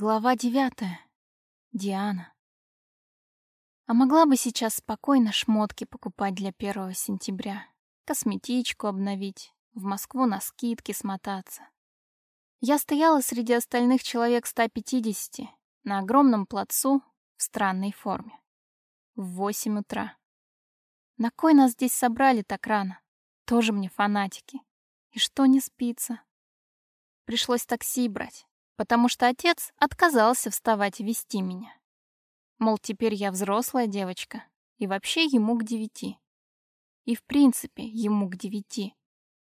Глава девятая. Диана. А могла бы сейчас спокойно шмотки покупать для первого сентября, косметичку обновить, в Москву на скидки смотаться. Я стояла среди остальных человек 150 на огромном плацу в странной форме. В восемь утра. На кой нас здесь собрали так рано? Тоже мне фанатики. И что не спится? Пришлось такси брать потому что отец отказался вставать и вести меня. Мол, теперь я взрослая девочка, и вообще ему к девяти. И в принципе ему к девяти.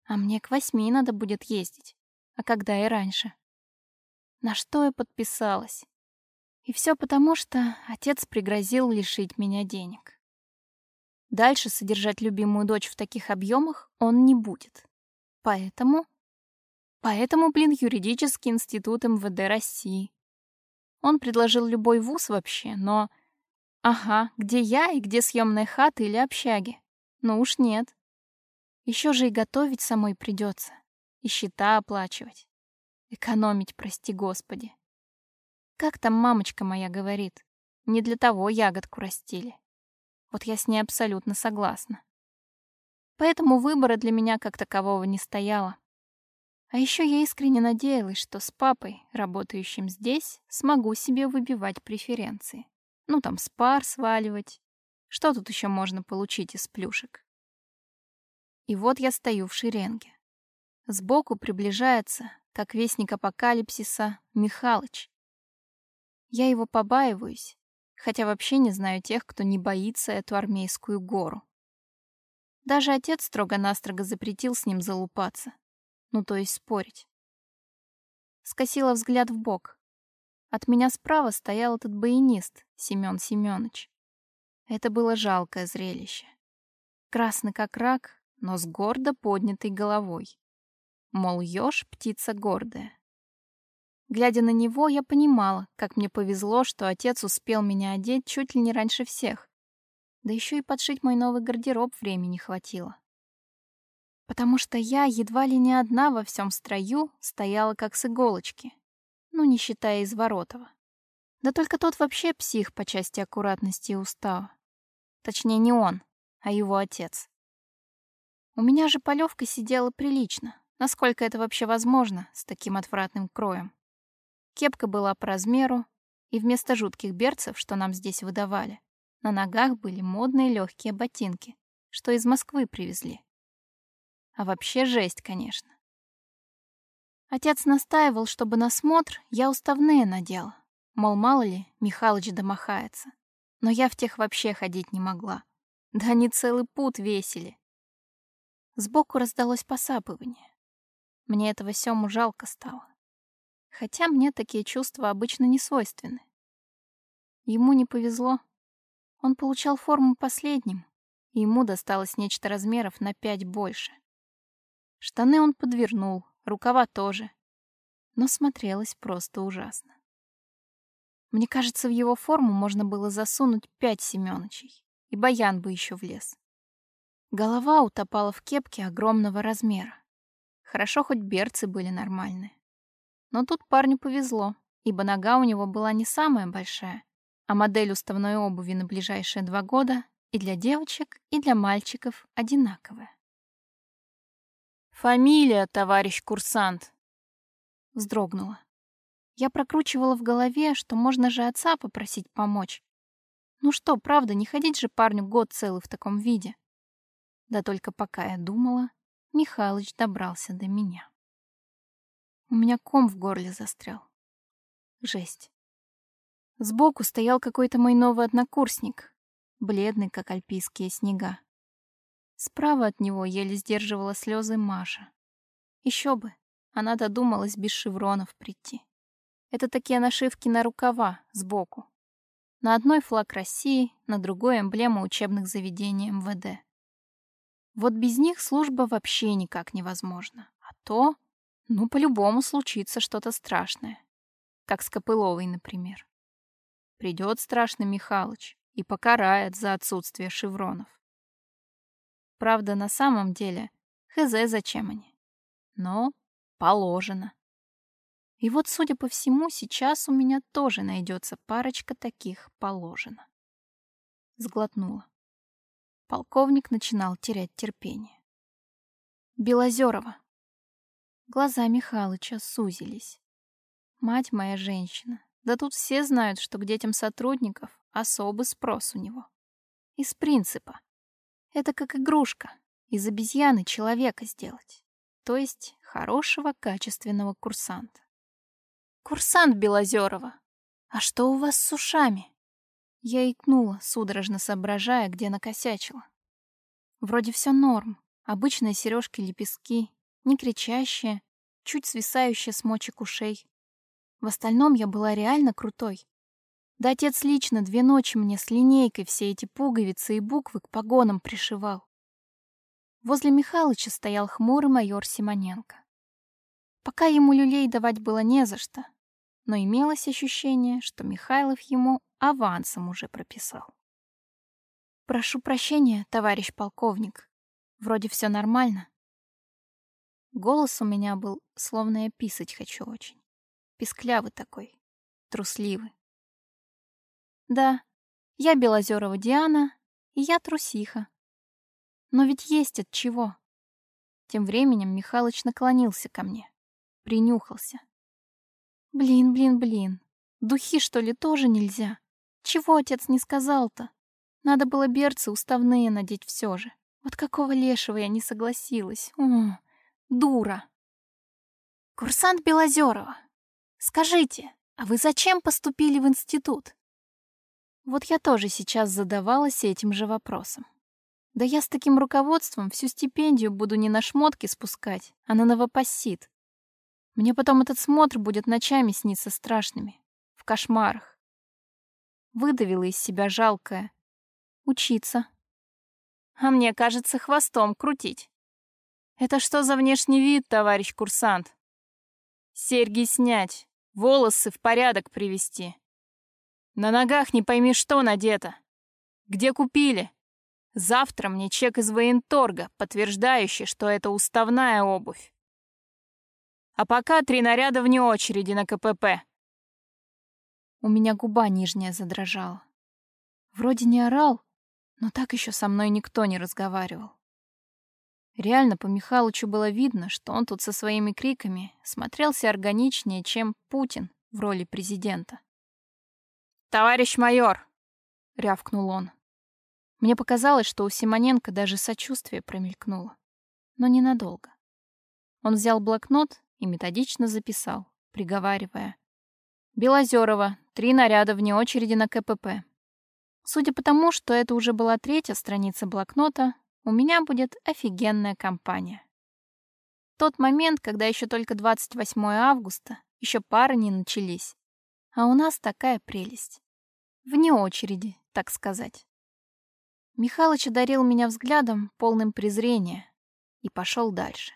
А мне к восьми надо будет ездить. А когда и раньше. На что я подписалась? И все потому, что отец пригрозил лишить меня денег. Дальше содержать любимую дочь в таких объемах он не будет. Поэтому Поэтому, блин, юридический институт МВД России. Он предложил любой вуз вообще, но... Ага, где я и где съемная хата или общаги? Ну уж нет. Еще же и готовить самой придется, и счета оплачивать. Экономить, прости господи. Как там мамочка моя говорит, не для того ягодку растили. Вот я с ней абсолютно согласна. Поэтому выбора для меня как такового не стояло. А еще я искренне надеялась, что с папой, работающим здесь, смогу себе выбивать преференции. Ну там с пар сваливать. Что тут еще можно получить из плюшек? И вот я стою в шеренге. Сбоку приближается, как вестник апокалипсиса, Михалыч. Я его побаиваюсь, хотя вообще не знаю тех, кто не боится эту армейскую гору. Даже отец строго-настрого запретил с ним залупаться. Ну, то есть спорить. Скосила взгляд в бок. От меня справа стоял этот баянист, Семён Семёныч. Это было жалкое зрелище. Красный как рак, но с гордо поднятой головой. Мол, ёж — птица гордая. Глядя на него, я понимала, как мне повезло, что отец успел меня одеть чуть ли не раньше всех. Да еще и подшить мой новый гардероб времени хватило потому что я едва ли не одна во всем строю стояла как с иголочки, ну, не считая Изворотова. Да только тот вообще псих по части аккуратности и устава. Точнее, не он, а его отец. У меня же полевка сидела прилично, насколько это вообще возможно с таким отвратным кроем. Кепка была по размеру, и вместо жутких берцев, что нам здесь выдавали, на ногах были модные легкие ботинки, что из Москвы привезли. А вообще жесть, конечно. Отец настаивал, чтобы на смотр я уставные надела. Мол, мало ли, Михалыч домахается. Но я в тех вообще ходить не могла. Да они целый путь весили. Сбоку раздалось посапывание. Мне этого Сёму жалко стало. Хотя мне такие чувства обычно не свойственны. Ему не повезло. Он получал форму последним, и ему досталось нечто размеров на пять больше. Штаны он подвернул, рукава тоже. Но смотрелось просто ужасно. Мне кажется, в его форму можно было засунуть пять Семёнычей, и баян бы еще влез. Голова утопала в кепке огромного размера. Хорошо, хоть берцы были нормальные. Но тут парню повезло, ибо нога у него была не самая большая, а модель уставной обуви на ближайшие два года и для девочек, и для мальчиков одинаковая. «Фамилия, товарищ курсант!» Вздрогнула. Я прокручивала в голове, что можно же отца попросить помочь. Ну что, правда, не ходить же парню год целый в таком виде. Да только пока я думала, Михалыч добрался до меня. У меня ком в горле застрял. Жесть. Сбоку стоял какой-то мой новый однокурсник, бледный, как альпийские снега. Справа от него еле сдерживала слезы Маша. Еще бы, она додумалась без шевронов прийти. Это такие нашивки на рукава, сбоку. На одной флаг России, на другой эмблема учебных заведений МВД. Вот без них служба вообще никак невозможна. А то, ну, по-любому случится что-то страшное. Как с Копыловой, например. Придет страшный Михалыч и покарает за отсутствие шевронов. Правда, на самом деле, хз зачем они. Но положено. И вот, судя по всему, сейчас у меня тоже найдется парочка таких положено. Сглотнула. Полковник начинал терять терпение. Белозерова. Глаза Михалыча сузились. Мать моя женщина. Да тут все знают, что к детям сотрудников особый спрос у него. Из принципа. Это как игрушка. Из обезьяны человека сделать. То есть хорошего, качественного курсанта. «Курсант Белозерова, а что у вас с ушами?» Я икнула, судорожно соображая, где накосячила. Вроде все норм. Обычные сережки-лепестки, не кричащие, чуть свисающие с мочек ушей. В остальном я была реально крутой. Да отец лично две ночи мне с линейкой все эти пуговицы и буквы к погонам пришивал. Возле Михалыча стоял хмурый майор Симоненко. Пока ему люлей давать было не за что, но имелось ощущение, что Михайлов ему авансом уже прописал. «Прошу прощения, товарищ полковник. Вроде все нормально». Голос у меня был, словно я писать хочу очень. Писклявый такой, трусливый. «Да, я Белозерова Диана, и я трусиха. Но ведь есть от чего». Тем временем Михалыч наклонился ко мне, принюхался. Блин, блин, блин. Духи, что ли, тоже нельзя? Чего отец не сказал-то? Надо было берцы уставные надеть все же. Вот какого лешего я не согласилась. О, дура. Курсант Белозерова, скажите, а вы зачем поступили в институт? Вот я тоже сейчас задавалась этим же вопросом. Да я с таким руководством всю стипендию буду не на шмотки спускать, а на новопассит. Мне потом этот смотр будет ночами сниться страшными, в кошмарах. Выдавила из себя жалкое. Учиться. А мне кажется, хвостом крутить. Это что за внешний вид, товарищ курсант? Серьги снять, волосы в порядок привести. На ногах не пойми что надето. Где купили? Завтра мне чек из военторга, подтверждающий, что это уставная обувь. А пока три наряда вне очереди на КПП. У меня губа нижняя задрожала. Вроде не орал, но так еще со мной никто не разговаривал. Реально по Михалычу было видно, что он тут со своими криками смотрелся органичнее, чем Путин в роли президента. «Товарищ майор!» — рявкнул он. Мне показалось, что у Симоненко даже сочувствие промелькнуло. Но ненадолго. Он взял блокнот и методично записал, приговаривая. Белозерова, три наряда вне очереди на КПП. Судя по тому, что это уже была третья страница блокнота, у меня будет офигенная компания. Тот момент, когда еще только 28 августа, еще пары не начались. А у нас такая прелесть. Вне очереди, так сказать. Михалыч одарил меня взглядом, полным презрения, и пошел дальше.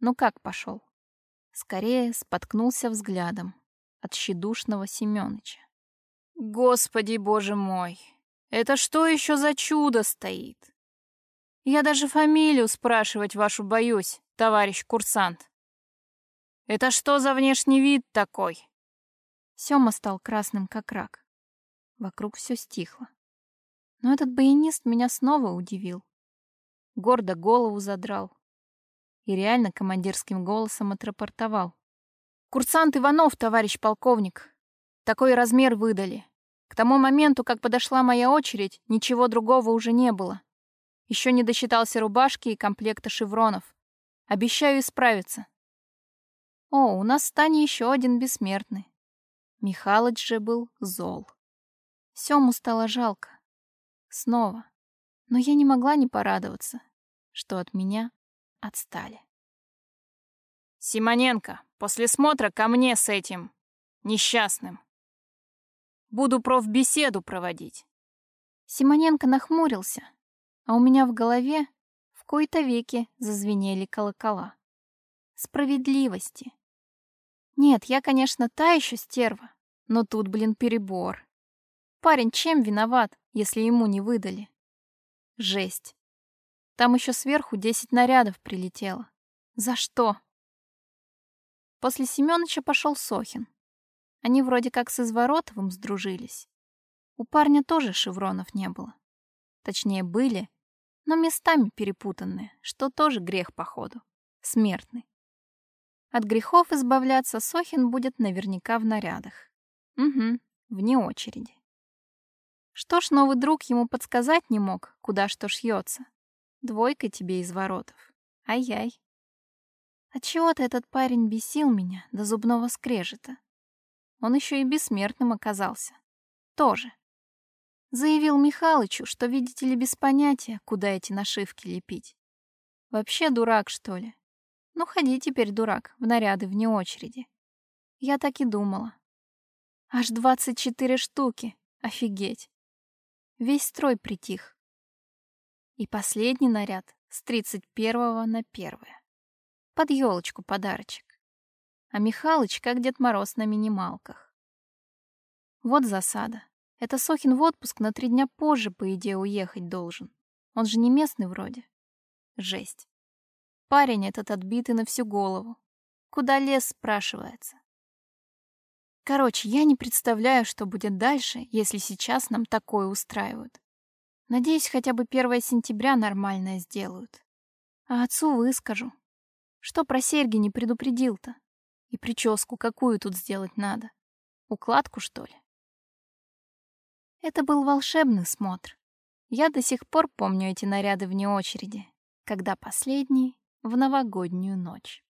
Ну как пошел? Скорее споткнулся взглядом от щедушного Семёныча. Господи, боже мой! Это что еще за чудо стоит? Я даже фамилию спрашивать вашу боюсь, товарищ курсант. Это что за внешний вид такой? Сёма стал красным, как рак. Вокруг все стихло. Но этот баянист меня снова удивил. Гордо голову задрал, и реально командирским голосом отрапортовал. «Курсант Иванов, товарищ полковник. Такой размер выдали. К тому моменту, как подошла моя очередь, ничего другого уже не было. Еще не досчитался рубашки и комплекта шевронов. Обещаю исправиться». О, у нас в стане еще один бессмертный. Михалыч же был зол. Сему стало жалко. Снова. Но я не могла не порадоваться, что от меня отстали. «Симоненко, после смотра ко мне с этим несчастным. Буду профбеседу проводить». Симоненко нахмурился, а у меня в голове в кои-то веки зазвенели колокола. Справедливости. Нет, я, конечно, та еще стерва, но тут, блин, перебор. Парень чем виноват, если ему не выдали? Жесть. Там еще сверху десять нарядов прилетело. За что? После Семёныча пошел Сохин. Они вроде как с Изворотовым сдружились. У парня тоже шевронов не было. Точнее, были, но местами перепутанные, что тоже грех, походу. Смертный. От грехов избавляться Сохин будет наверняка в нарядах. Угу, вне очереди. Что ж новый друг ему подсказать не мог, куда что шьется. Двойка тебе из воротов. Ай-яй. Отчего-то этот парень бесил меня до зубного скрежета. Он еще и бессмертным оказался. Тоже. Заявил Михалычу, что, видите ли, без понятия, куда эти нашивки лепить. Вообще дурак, что ли? Ну, ходи теперь, дурак, в наряды вне очереди. Я так и думала. Аж двадцать четыре штуки. Офигеть. Весь строй притих. И последний наряд с тридцать первого на первое. Под елочку подарочек. А Михалыч как Дед Мороз на минималках. Вот засада. Это Сохин в отпуск на три дня позже, по идее, уехать должен. Он же не местный вроде. Жесть. Парень этот отбитый на всю голову. Куда лес, спрашивается. Короче, я не представляю, что будет дальше, если сейчас нам такое устраивают. Надеюсь, хотя бы 1 сентября нормальное сделают. А отцу выскажу. Что про серьги не предупредил-то? И прическу какую тут сделать надо? Укладку, что ли? Это был волшебный смотр. Я до сих пор помню эти наряды вне очереди, когда последний в новогоднюю ночь.